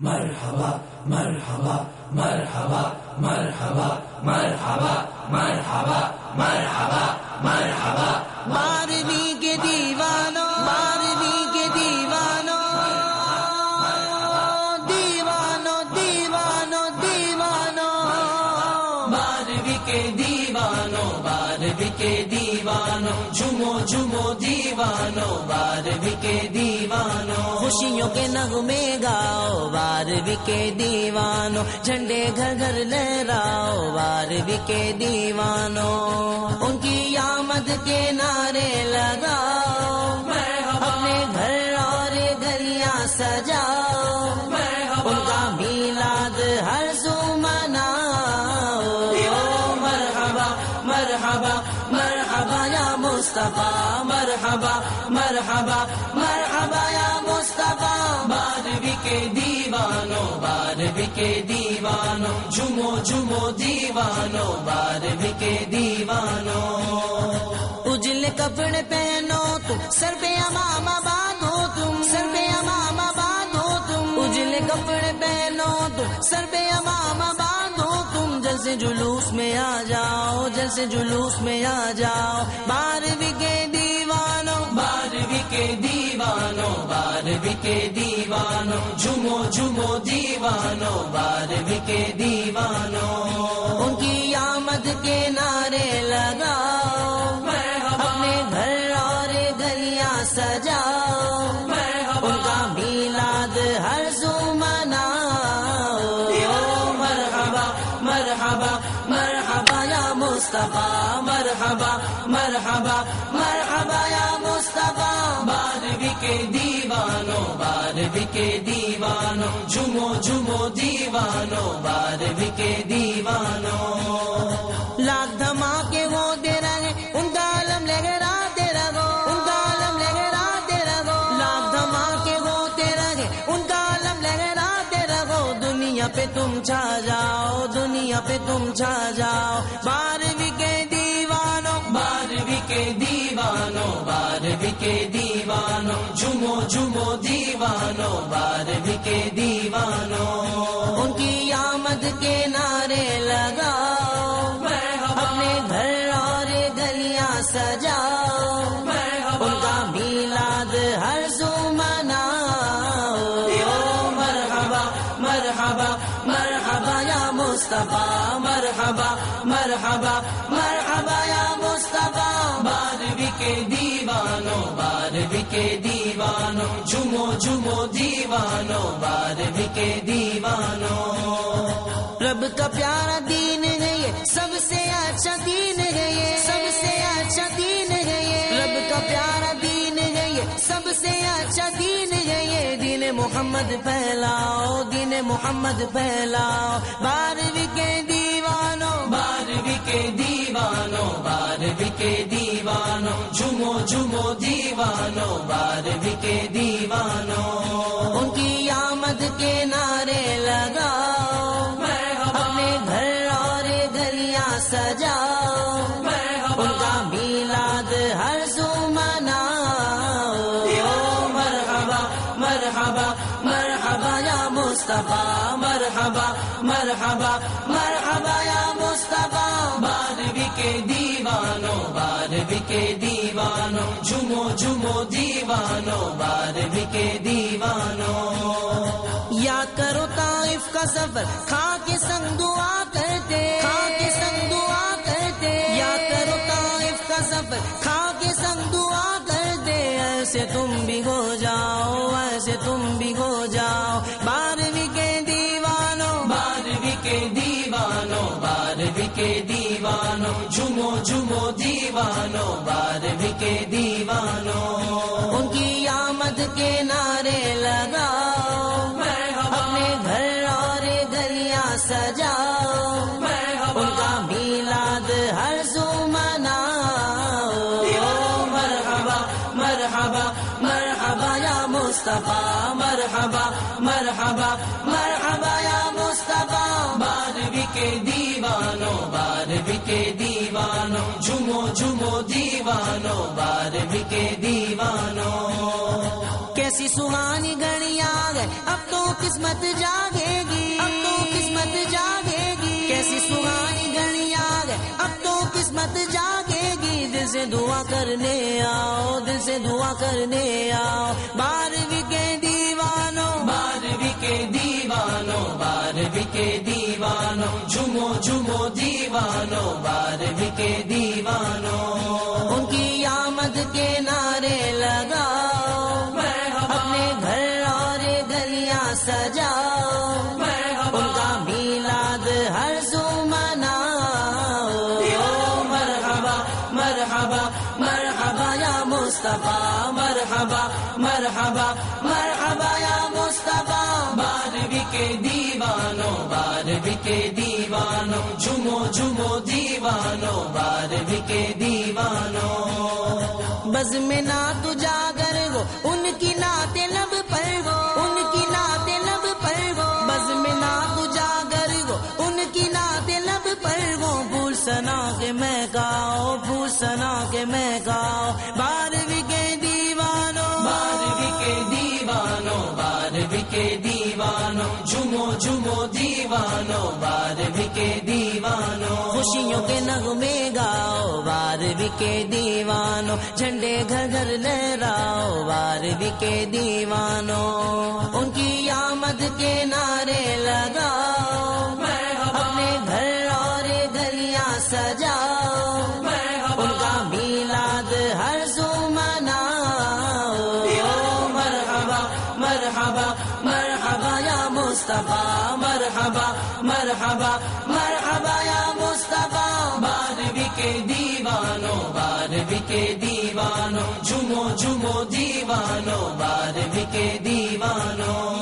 مرحبا مرحبا مرحبا مرحبا مرحبا مرحبا مرحبا مرحبا بارہویں کے دیوانوں بارہویں کے دیوانوں دیوانوں دیوانوں دیوانوں۔ بارہویں کے دیوانوں بارہویں کے دیوانوں جمو جمو دیوانو بارہویں کے دیوانوں خوشیوں کے نغمے گاؤ بارہویں کے دیوانو۔ جھنڈے گھر گھر لہراؤ بارہویں کے دیوانوں ان کی آمد کے نعرے لگاؤ مرحبا مرحبا یا مصطفیٰ، مرحبا مرحبا مرحبا یا مصطفیٰ. بارہویں کے دیوانوں، بارہویں کے دیوانوں جمو جمو دیوانوں، بارہویں کے دیوانوں. اجلے کپڑے پہنو تم، سر پہ امام باندھو تم، سر پہ امام باندھو تم. اجلے کپڑے پہنو تم، سر پہ امام جیسے جلوس میں آ جاؤ جیسے جلوس میں آ جاؤ۔ بارہویں کے دیوانوں بارہویں کے دیوانوں بارہویں کے دیوانوں جمو جمو دیوانوں بارہویں کے دیوانوں۔ مرحبا مرحبا مرحبا یا مصطفیٰ بارہویں کے دیوانوں بارہویں کے دیوانوں جمو جمو دیوانوں بارہویں کے دیوانوں۔ لاکھ دھماکے وہ دے رہے، ان کا عالم لہراتے رہو، ان کا عالم لہراتے رہو۔ لاکھ دھماکے وہ دے رہے، ان کا عالم لہراتے رہو۔ دنیا پہ تم چھا جاؤ، دنیا پہ تم چھا جاؤ۔ دیوانوں بارہویں کے دیوانوں جمو جمو دیوانوں بارہویں کے دیوانوں۔ ان کی آمد کے نعرے لگاؤ، اپنے گھر اور گلیاں سجاؤ۔ ان کا میلاد ہر سو مناؤ۔ مرحبا مرحبا مرحبا یا مصطفیٰ، مرحبا مرحبا مرحبا یا مصطفیٰ بارہویں کے دیوانوں بارہویں کے دیوانوں جمو جمو دیوانوں بارہویں کے دیوانوں۔ رب کا پیارا دین ہے یہ، سب سے اچھا دین ہے یہ۔ سب سے اچھا دین ہے یہ۔ رب کا پیارا دین ہے یہ، سب سے اچھا دین ہے یہ۔ دین محمد پھیلاؤ، دین محمد پھیلاؤ۔ بارہویں کے دیوانوں کے دیوانوں بارہویں کے دیوانوں جمو جمو دیوانوں بارہویں کے دیوانوں۔ ان کی آمد کے نعرے لگاؤ، اپنے گھر اور گلیاں سجاؤ۔ ان کا میلاد ہر سو مناؤ۔ مرحبا مرحبا مرحبا یا مصطفیٰ، مرحبا مرحبا مرحبا یا مصطفیٰ۔ کے دیوانوں بارہویں کے دیوانوں جمو جمو دیوانوں بارہویں کے دیوانوں۔ یاد کرو طائف کا سفر کھا کے سنگ دعا کرتے۔ کھا کے سنگ دعا کرتے۔ یاد کرو طائف کا سفر کھا کے سنگ دعا کرتے۔ ایسے تم بھی ہو دیوانوں بارہویں کے دیوانوں۔ ان کی آمد کے نعرے لگاؤ۔ اپنے گھر اور گلیاں سجاؤ۔ ان کا میلاد ہر سو مناؤ۔ مرحبا مرحبا مرحبا یا مصطفیٰ۔ مرحبا مرحبا مرحبا یا مصطفیٰ۔ بارہویں کے دیوانوں بارہویں کے دیوانوں۔ کیسی سہانی گھڑیاں گئے اب تو قسمت جاگے گی۔ اب تو قسمت جاگے گی۔ کیسی سہانی گھڑیاں گئے اب تو قسمت جاگے گی۔ دل سے دعا کرنے آؤ، دل سے دعا کرنے آؤ۔ بارہویں کے دیوانوں۔ بارہویں کے دیوانوں، بارہویں کے دیوانوں۔ جمو جمو دیوانوں۔ بارہویں کے دیوانوں۔ سجاؤ ان کا میلاد ہر سو مناؤ مرحبا مرحبا مرحبا یا مصطفیٰ مرحبا مرحبا مرحبا یا مصطفیٰ بارہویں کے دیوانوں بارہویں کے دیوانوں جمو جمو دیوانوں بارہویں کے دیوانوں۔ بز میں نہ تو جاگر گو ان کی نعت لب پر گو ان کی کے میں گاؤ پھول سنا کے میں گاؤ بارہویں کے دیوانوں۔ بارہویں کے دیوانوں بارہویں کے دیوانوں۔ جمو جمو دیوانوں بارہویں کے دیوانوں۔ خوشیوں کے نغمے گاؤ بارہویں کے دیوانوں۔ جھنڈے گھر گھر لہراؤ بارہویں کے دیوانوں۔ ان کی آمد کے نعرے لگاؤ۔ اپنے گھر اور گلیاں سجاؤ۔ مرحبا مرحبا یا مصطفیٰ بانوی کے دیوانوں بانوی کے دیوانوں جمو جمو دیوانوں بانوی کے دیوانوں۔